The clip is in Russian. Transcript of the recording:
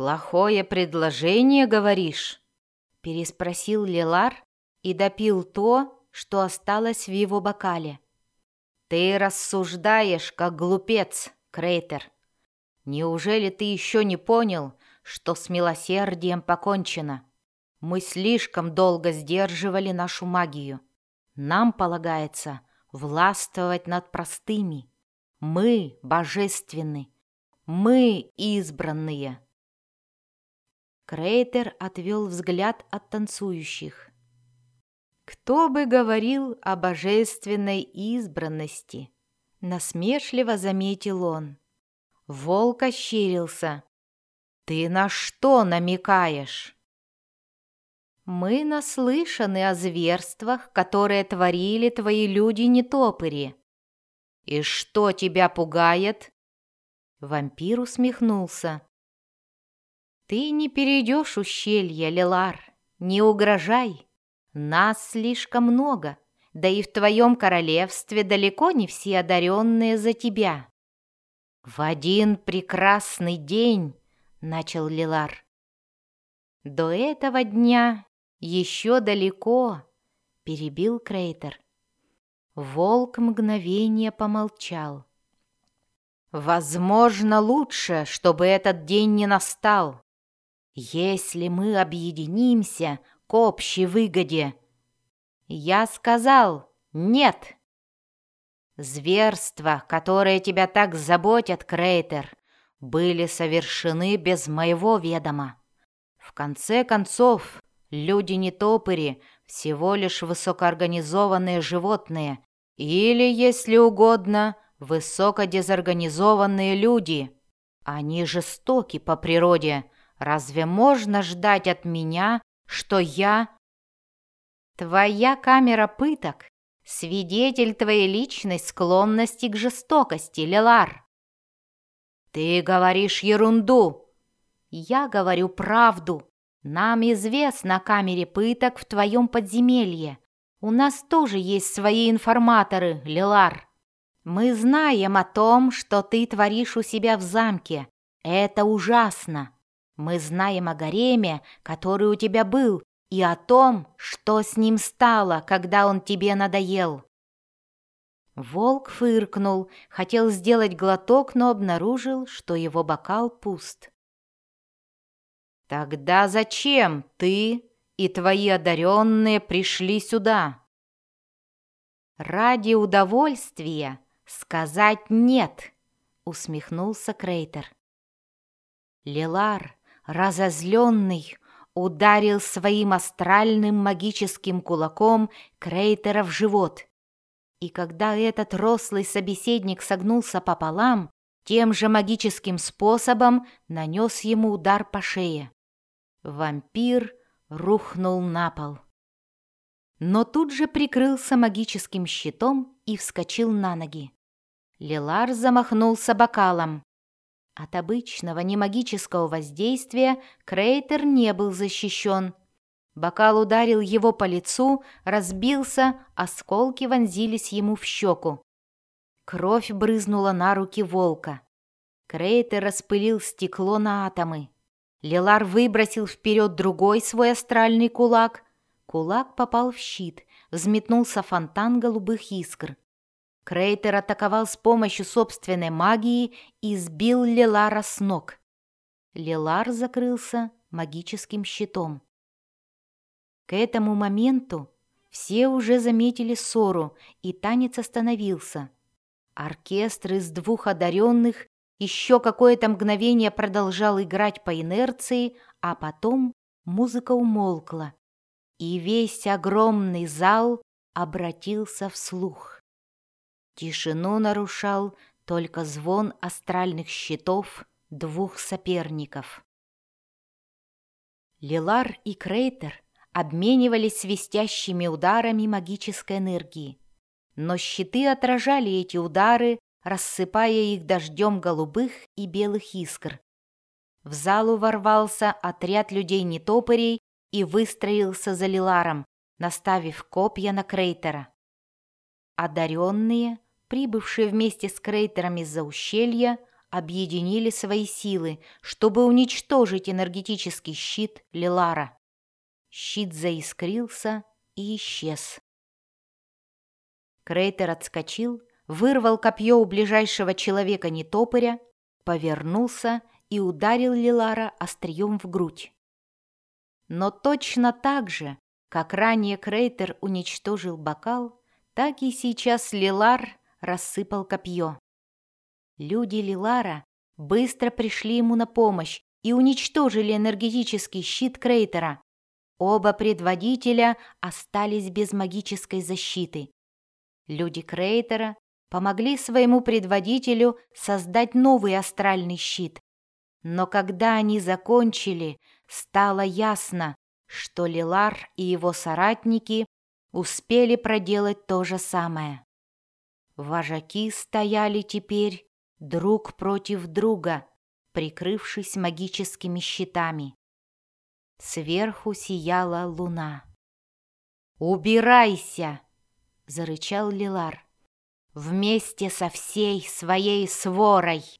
«Плохое предложение, говоришь?» — переспросил Лилар и допил то, что осталось в его бокале. «Ты рассуждаешь, как глупец, Крейтер. Неужели ты еще не понял, что с милосердием покончено? Мы слишком долго сдерживали нашу магию. Нам полагается властвовать над простыми. Мы божественны. Мы избранные». Крейтер отвел взгляд от танцующих. «Кто бы говорил о божественной избранности?» Насмешливо заметил он. Волк ощерился. «Ты на что намекаешь?» «Мы наслышаны о зверствах, которые творили твои люди-нетопыри». «И что тебя пугает?» Вампир усмехнулся. «Ты не перейдешь ущелье, Лилар, не угрожай. Нас слишком много, да и в твоем королевстве далеко не все одаренные за тебя». «В один прекрасный день», — начал Лилар. «До этого дня еще далеко», — перебил Крейтер. Волк мгновение помолчал. «Возможно, лучше, чтобы этот день не настал. Если мы объединимся к общей выгоде. Я сказал «нет». Зверства, которые тебя так заботят, Крейтер, были совершены без моего ведома. В конце концов, люди не топыри, всего лишь высокоорганизованные животные, или, если угодно, высокодезорганизованные люди. Они жестоки по природе, Разве можно ждать от меня, что я... Твоя камера пыток — свидетель твоей личной склонности к жестокости, Лелар. Ты говоришь ерунду. Я говорю правду. Нам известно о камере пыток в твоем подземелье. У нас тоже есть свои информаторы, Лилар. Мы знаем о том, что ты творишь у себя в замке. Это ужасно. Мы знаем о гареме, который у тебя был, и о том, что с ним стало, когда он тебе надоел». Волк фыркнул, хотел сделать глоток, но обнаружил, что его бокал пуст. «Тогда зачем ты и твои одаренные пришли сюда?» «Ради удовольствия сказать «нет», — усмехнулся Крейтер. Лилар, разозленный, ударил своим астральным магическим кулаком Крейтера в живот. И когда этот рослый собеседник согнулся пополам, тем же магическим способом нанес ему удар по шее. Вампир рухнул на пол. Но тут же прикрылся магическим щитом и вскочил на ноги. Лилар замахнулся бокалом. От обычного немагического воздействия Крейтер не был защищен. Бокал ударил его по лицу, разбился, осколки вонзились ему в щеку. Кровь брызнула на руки волка. Крейтер распылил стекло на атомы. Лилар выбросил вперед другой свой астральный кулак. Кулак попал в щит, взметнулся фонтан голубых искр. Крейтер атаковал с помощью собственной магии и сбил Лилара с ног. Лилар закрылся магическим щитом. К этому моменту все уже заметили ссору, и танец остановился. Оркестр из двух одаренных еще какое-то мгновение продолжал играть по инерции, а потом музыка умолкла, и весь огромный зал обратился в слух. Тишину нарушал только звон астральных щитов двух соперников. Лилар и Крейтер обменивались свистящими ударами магической энергии, но щиты отражали эти удары, рассыпая их дождем голубых и белых искр. В залу ворвался отряд людей-нетопырей и выстроился за Лиларом, наставив копья на Крейтера. Одаренные, прибывшие вместе с Крейтером из-за ущелья, объединили свои силы, чтобы уничтожить энергетический щит Лилара. Щит заискрился и исчез. Крейтер отскочил, вырвал копье у ближайшего человека нетопыря, повернулся и ударил Лилара острием в грудь. Но точно так же, как ранее Крейтер уничтожил бокал, так и сейчас Лилар рассыпал копье. Люди Лилара быстро пришли ему на помощь и уничтожили энергетический щит Крейтера. Оба предводителя остались без магической защиты. Люди Крейтера помогли своему предводителю создать новый астральный щит. Но когда они закончили, стало ясно, что Лилар и его соратники успели проделать то же самое. Вожаки стояли теперь друг против друга, прикрывшись магическими щитами. Сверху сияла луна. «Убирайся!» — зарычал Лилар. «Вместе со всей своей сворой!»